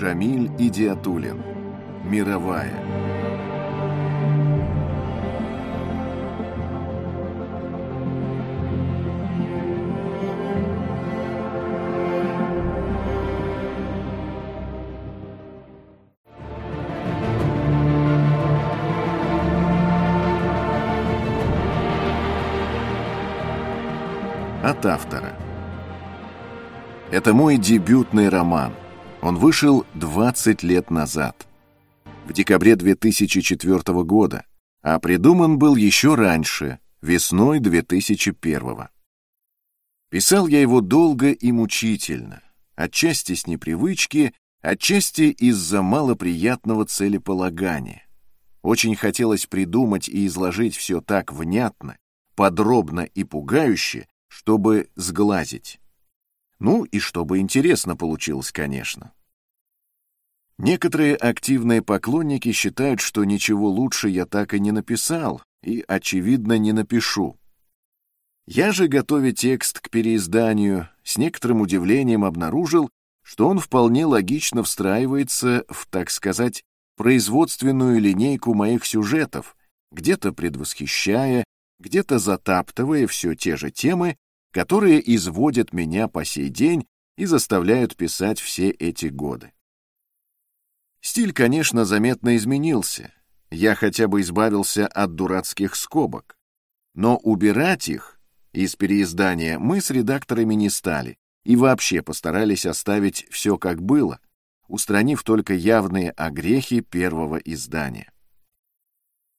Шамиль Идиатулин. Мировая. От автора. Это мой дебютный роман. Он вышел 20 лет назад, в декабре 2004 года, а придуман был еще раньше, весной 2001. Писал я его долго и мучительно, отчасти с непривычки, отчасти из-за малоприятного целеполагания. Очень хотелось придумать и изложить все так внятно, подробно и пугающе, чтобы сглазить. Ну и чтобы интересно получилось, конечно. Некоторые активные поклонники считают, что ничего лучше я так и не написал, и, очевидно, не напишу. Я же, готовя текст к переизданию, с некоторым удивлением обнаружил, что он вполне логично встраивается в, так сказать, производственную линейку моих сюжетов, где-то предвосхищая, где-то затаптывая все те же темы, которые изводят меня по сей день и заставляют писать все эти годы. Стиль, конечно, заметно изменился. Я хотя бы избавился от дурацких скобок. Но убирать их из переиздания мы с редакторами не стали и вообще постарались оставить все как было, устранив только явные огрехи первого издания.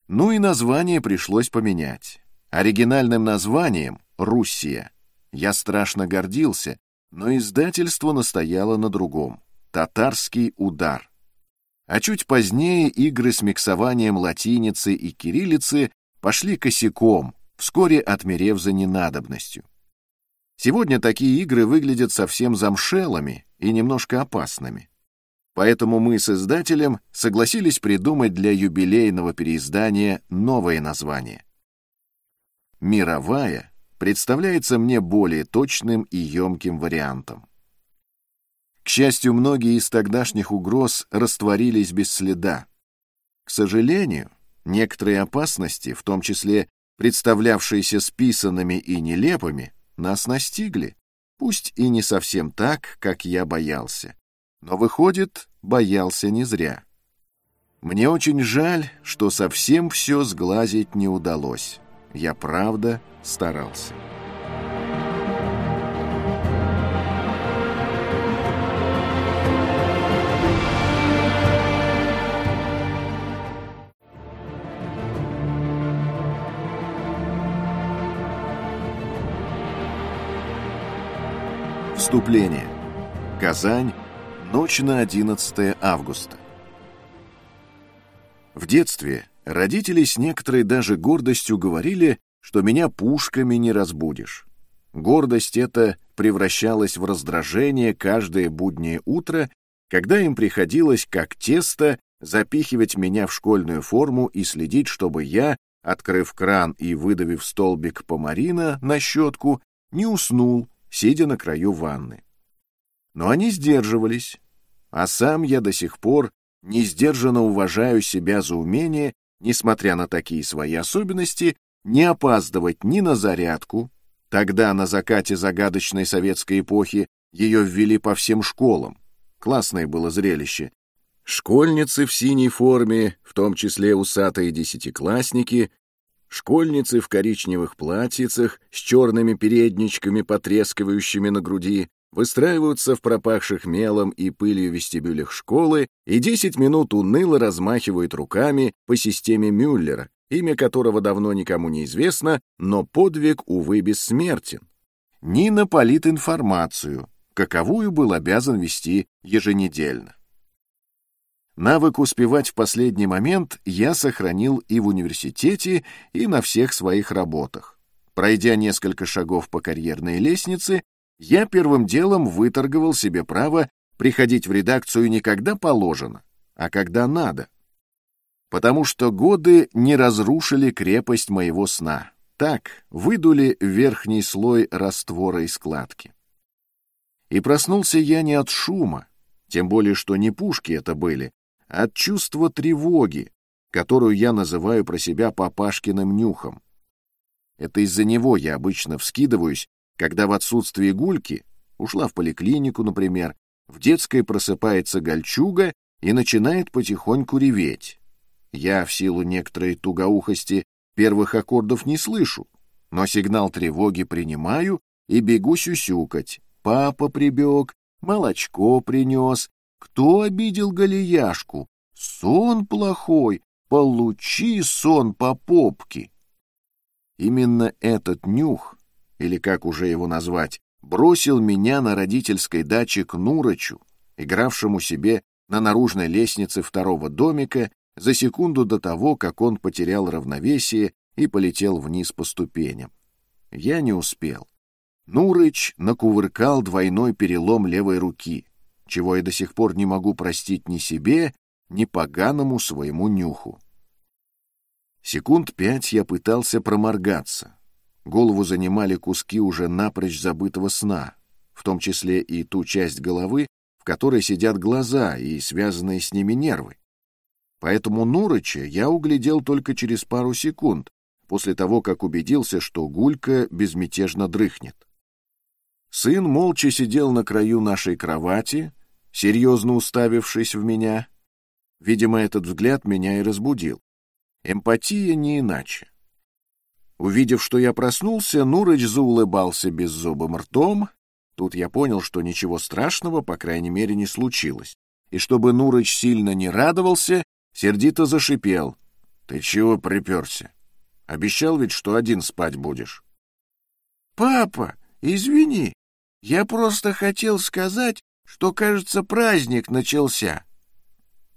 Ну и название пришлось поменять. Оригинальным названием «Руссия» Я страшно гордился, но издательство настояло на другом — «Татарский удар». А чуть позднее игры с миксованием латиницы и кириллицы пошли косяком, вскоре отмерев за ненадобностью. Сегодня такие игры выглядят совсем замшелыми и немножко опасными. Поэтому мы с издателем согласились придумать для юбилейного переиздания новое название. «Мировая» представляется мне более точным и емким вариантом. К счастью, многие из тогдашних угроз растворились без следа. К сожалению, некоторые опасности, в том числе представлявшиеся списанными и нелепыми, нас настигли, пусть и не совсем так, как я боялся. Но, выходит, боялся не зря. Мне очень жаль, что совсем все сглазить не удалось. Я правда старался. Вступление. Казань. Ночь на 11 августа. В детстве Родители с некоторой даже гордостью говорили, что меня пушками не разбудишь. Гордость эта превращалась в раздражение каждое буднее утро, когда им приходилось, как тесто, запихивать меня в школьную форму и следить, чтобы я, открыв кран и выдавив столбик помарина на щетку, не уснул, сидя на краю ванны. Но они сдерживались, а сам я до сих пор не сдержанно уважаю себя за умение несмотря на такие свои особенности, не опаздывать ни на зарядку, тогда на закате загадочной советской эпохи ее ввели по всем школам. Классное было зрелище. Школьницы в синей форме, в том числе усатые десятиклассники, школьницы в коричневых платьицах с черными передничками, потрескивающими на груди, выстраиваются в пропахших мелом и пылью вестибюлях школы и 10 минут уныло размахивают руками по системе Мюллера, имя которого давно никому не известно, но подвиг, увы, бессмертен. Нина полит информацию, каковую был обязан вести еженедельно. Навык успевать в последний момент я сохранил и в университете, и на всех своих работах. Пройдя несколько шагов по карьерной лестнице, я первым делом выторговал себе право приходить в редакцию не когда положено, а когда надо. Потому что годы не разрушили крепость моего сна. Так, выдули верхний слой раствора и складки. И проснулся я не от шума. Тем более, что не пушки это были, а от чувства тревоги, которую я называю про себя папашкиным нюхом. Это из-за него я обычно вскидываюсь, когда в отсутствие гульки, ушла в поликлинику, например, в детской просыпается гольчуга и начинает потихоньку реветь. Я в силу некоторой тугоухости первых аккордов не слышу, но сигнал тревоги принимаю и бегу сюсюкать. Папа прибег, молочко принес. Кто обидел Галияшку? Сон плохой, получи сон по попке. Именно этот нюх, или как уже его назвать, бросил меня на родительской даче к Нурочу, игравшему себе на наружной лестнице второго домика за секунду до того, как он потерял равновесие и полетел вниз по ступеням. Я не успел. Нурыч накувыркал двойной перелом левой руки, чего я до сих пор не могу простить ни себе, ни поганому своему нюху. Секунд пять я пытался проморгаться. Голову занимали куски уже напрочь забытого сна, в том числе и ту часть головы, в которой сидят глаза и связанные с ними нервы. Поэтому Нурыча я углядел только через пару секунд, после того, как убедился, что Гулька безмятежно дрыхнет. Сын молча сидел на краю нашей кровати, серьезно уставившись в меня. Видимо, этот взгляд меня и разбудил. Эмпатия не иначе. Увидев, что я проснулся, Нурыч заулыбался беззубым ртом. Тут я понял, что ничего страшного, по крайней мере, не случилось. И чтобы Нурыч сильно не радовался, сердито зашипел. — Ты чего приперся? Обещал ведь, что один спать будешь. — Папа, извини, я просто хотел сказать, что, кажется, праздник начался.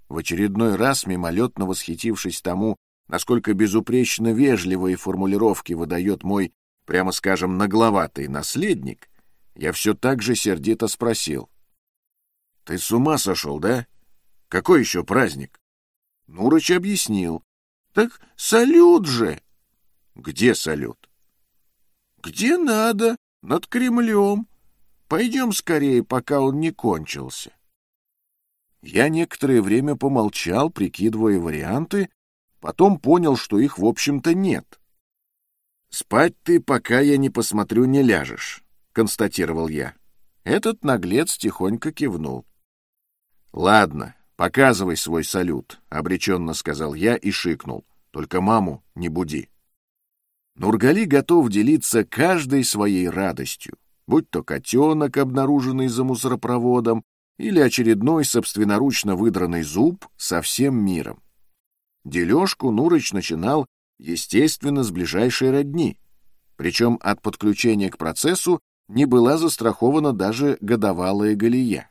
В очередной раз, мимолетно восхитившись тому, насколько безупречно вежливые формулировки выдает мой, прямо скажем, нагловатый наследник, я все так же сердито спросил. — Ты с ума сошел, да? Какой еще праздник? Нурыч объяснил. — Так салют же! — Где салют? — Где надо, над Кремлем. Пойдем скорее, пока он не кончился. Я некоторое время помолчал, прикидывая варианты, потом понял, что их, в общем-то, нет. «Спать ты, пока я не посмотрю, не ляжешь», — констатировал я. Этот наглец тихонько кивнул. «Ладно, показывай свой салют», — обреченно сказал я и шикнул. «Только маму не буди». Нургали готов делиться каждой своей радостью будь то котенок, обнаруженный за мусоропроводом, или очередной собственноручно выдранный зуб со всем миром. Дележку Нурыч начинал, естественно, с ближайшей родни, причем от подключения к процессу не была застрахована даже годовалая галия.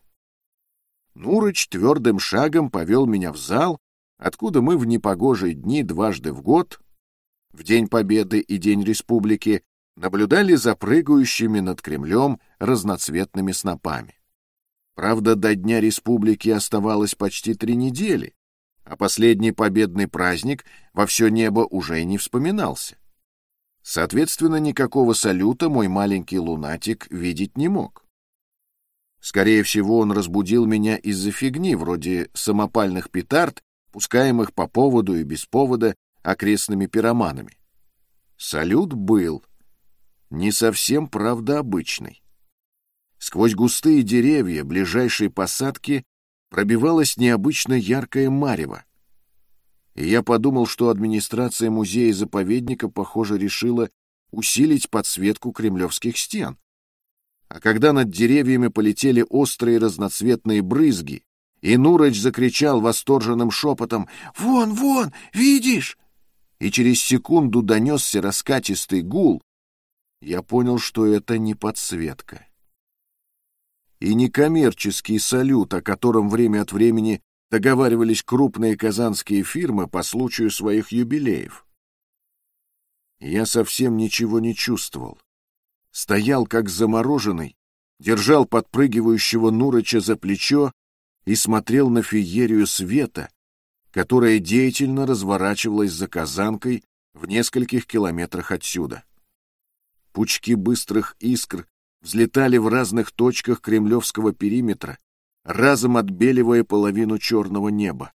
Нурыч твердым шагом повел меня в зал, откуда мы в непогожие дни дважды в год, в День Победы и День Республики, наблюдали за прыгающими над Кремлем разноцветными снопами. Правда, до Дня Республики оставалось почти три недели, а последний победный праздник во все небо уже не вспоминался. Соответственно, никакого салюта мой маленький лунатик видеть не мог. Скорее всего, он разбудил меня из-за фигни, вроде самопальных петард, пускаемых по поводу и без повода окрестными пироманами. Салют был — не совсем правдообычный. Сквозь густые деревья ближайшей посадки пробивалась необычно яркая марево. И я подумал, что администрация музея-заповедника, похоже, решила усилить подсветку кремлевских стен. А когда над деревьями полетели острые разноцветные брызги, и Нурач закричал восторженным шепотом «Вон, вон, видишь!» И через секунду донесся раскатистый гул, я понял, что это не подсветка. И не коммерческий салют, о котором время от времени договаривались крупные казанские фирмы по случаю своих юбилеев. Я совсем ничего не чувствовал. Стоял как замороженный, держал подпрыгивающего Нурыча за плечо и смотрел на феерию света, которая деятельно разворачивалась за казанкой в нескольких километрах отсюда. Пучки быстрых искр взлетали в разных точках кремлевского периметра, разом отбеливая половину черного неба.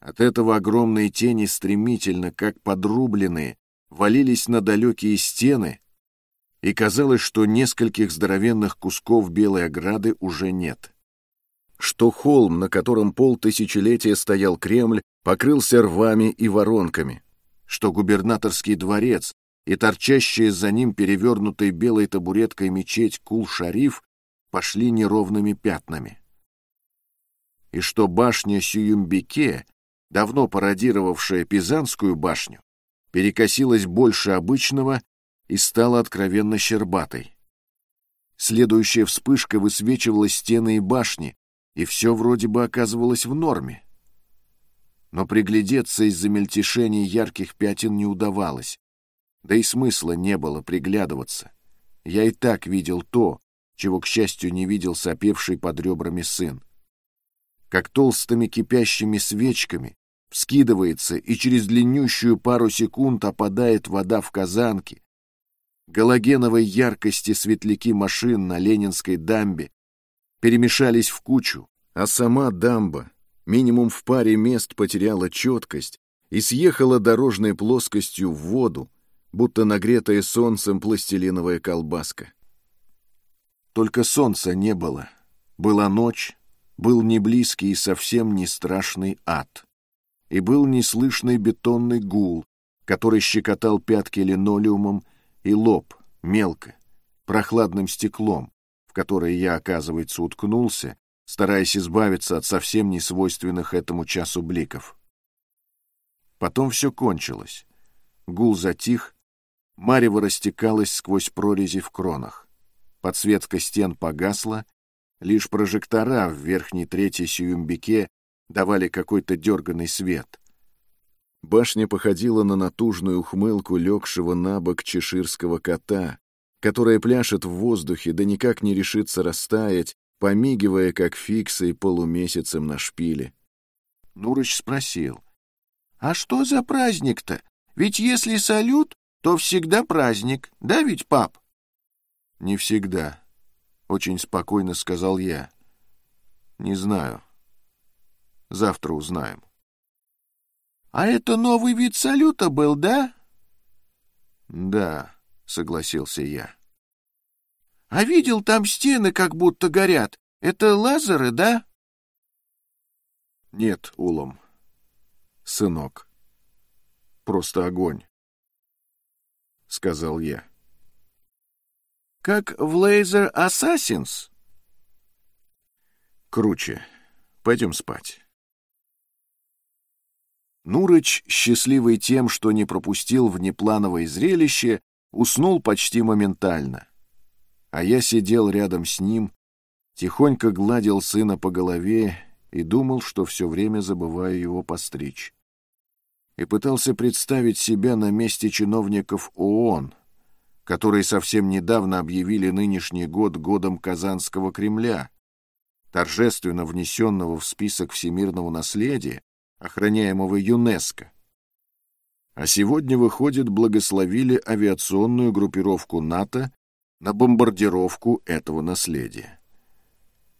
От этого огромные тени стремительно, как подрубленные, валились на далекие стены, и казалось, что нескольких здоровенных кусков белой ограды уже нет. Что холм, на котором полтысячелетия стоял Кремль, покрылся рвами и воронками, что губернаторский дворец и торчащая за ним перевернутой белой табуреткой мечеть Кул-Шариф пошли неровными пятнами. И что башня Сююмбике, давно пародировавшая Пизанскую башню, перекосилась больше обычного и стала откровенно щербатой. Следующая вспышка высвечивала стены и башни, и все вроде бы оказывалось в норме. Но приглядеться из-за мельтешений ярких пятен не удавалось, да и смысла не было приглядываться. Я и так видел то, чего, к счастью, не видел сопевший под ребрами сын. Как толстыми кипящими свечками вскидывается и через длиннющую пару секунд опадает вода в казанке, галогеновой яркости светляки машин на Ленинской дамбе перемешались в кучу, а сама дамба минимум в паре мест потеряла четкость и съехала дорожной плоскостью в воду, будто нагретая солнцем пластилиновая колбаска. Только солнца не было. Была ночь, был неблизкий и совсем не страшный ад. И был неслышный бетонный гул, который щекотал пятки линолеумом и лоб, мелко, прохладным стеклом, в которое я, оказывается, уткнулся, стараясь избавиться от совсем несвойственных этому часу бликов. Потом все кончилось. Гул затих, марево растекалось сквозь прорези в кронах. Подсветка стен погасла, лишь прожектора в верхней трети сююмбике давали какой-то дерганный свет. Башня походила на натужную ухмылку легшего на бок чеширского кота, которая пляшет в воздухе, да никак не решится растаять, помигивая, как фиксой полумесяцем на шпиле. Нурыч спросил. — А что за праздник-то? Ведь если салют, то всегда праздник, да ведь, пап? — Не всегда, — очень спокойно сказал я. — Не знаю. Завтра узнаем. — «А это новый вид салюта был, да?» «Да», — согласился я. «А видел, там стены как будто горят. Это лазеры, да?» «Нет, Улом. Сынок. Просто огонь», — сказал я. «Как в Laser Assassins?» «Круче. Пойдем спать». Нурыч, счастливый тем, что не пропустил внеплановое зрелище, уснул почти моментально. А я сидел рядом с ним, тихонько гладил сына по голове и думал, что все время забываю его постричь. И пытался представить себя на месте чиновников ООН, которые совсем недавно объявили нынешний год годом Казанского Кремля, торжественно внесенного в список всемирного наследия, охраняемого ЮНЕСКО. А сегодня, выходит, благословили авиационную группировку НАТО на бомбардировку этого наследия.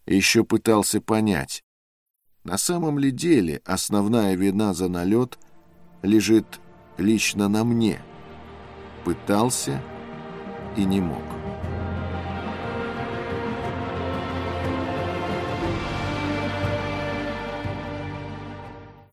Еще пытался понять, на самом ли деле основная вина за налет лежит лично на мне. Пытался и не мог.